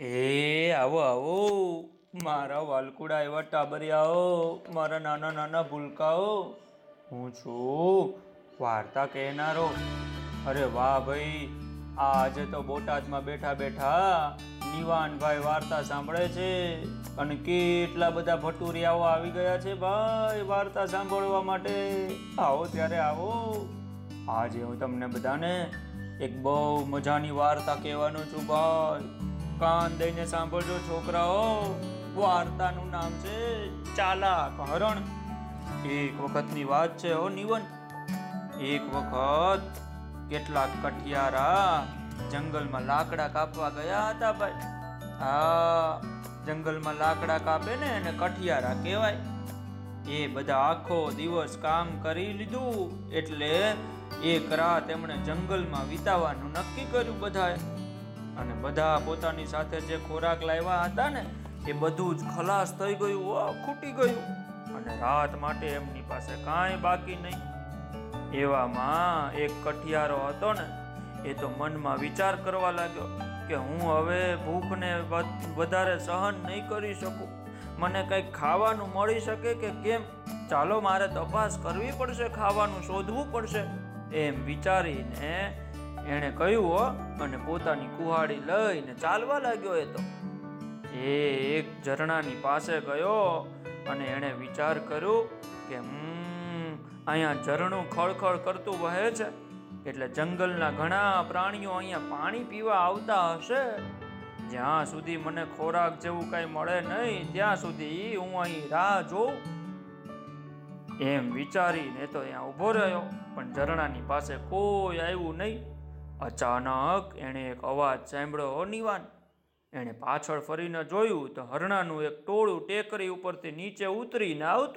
એ, આવો આવો. મારા વાલકુડા એવા ટાબરિયાઓ, મારા નાના નાના ભૂલકાઓ. હું છું વાર્તા કહેનારો. અરે વાહ ભાઈ, આજે તો બોટાદમાં બેઠા બેઠા નિવાનભાઈ વાર્તા સાંભળે છે. અને કેટલા બધા ભટુરિયાઓ આવી ગયા છે ભાઈ વાર્તા સાંભળવા માટે. આવો, ત્યારે આવો. આજે હું તમને બધાને એક બહુ મજાની વાર્તા કહેવાનો છું ભાઈ. કાન દઈને સાંભળજો છોકરાઓ. વાર્તાનું નામ છે ચાલાક હરણ. એક વખતની વાત છે હો નિવન. એક વખત કેટલાક કઠિયારા જંગલમાં લાકડા કાપવા ગયા હતા ભાઈ. હા, જંગલમાં લાકડા કાપે ને એને કઠિયારા કહેવાય. એ બધા આખો દિવસ કામ કરી લીધું. એટલે એક રાત એમણે જંગલમાં વિતાવાનું નક્કી કર્યું બધાએ. અને બધા પોતાની સાથે જે ખોરાક લાવ્યા હતા ને, એ બધું જ ખલાસ થઈ ગયું ઓ ખૂટી ગયું. અને રાત માટે એમની પાસે કાંઈ બાકી નહીં. એવામાં એક કઠિયારો હતો ને, એ તો મનમાં વિચાર કરવા લાગ્યો કે હું હવે ભૂખને વધ- વધારે સહન નહીં કરી શકું. મને કંઈક ખાવાનું મળી શકે કે કેમ? ચાલો મારે તપાસ કરવી પડશે, ખાવાનું શોધવું પડશે. એમ વિચારીને એણે કહ્યું, હો, અને પોતાની કુહાડી લઈને ચાલવા લાગ્યો એ તો. એ એક ઝરણાની પાસે ગયો અને એણે વિચાર કર્યો કે અહીંયા ઝરણું ખળખળ કરતું વહે છે, એટલે જંગલના ઘણા પ્રાણીઓ અહીંયા પાણી પીવા આવતા હશે. જ્યાં સુધી મને ખોરાક જેવું કાંઈ મળે નહીં, ત્યાં સુધી હું અહીં રાહ જોઉં. એમ વિચારીને તો ત્યાં ઊભો રહ્યો, પણ ઝરણાની પાસે કોઈ આવ્યું નહીં. અચાનક એણે એક અવાજ સાંભળ્યો નિવાન. એણે પાછળ ફરીને જોયું તો હરણાનું એક ટોળું ટેકરી ઉપરથી નીચે ઉતરીને આવતું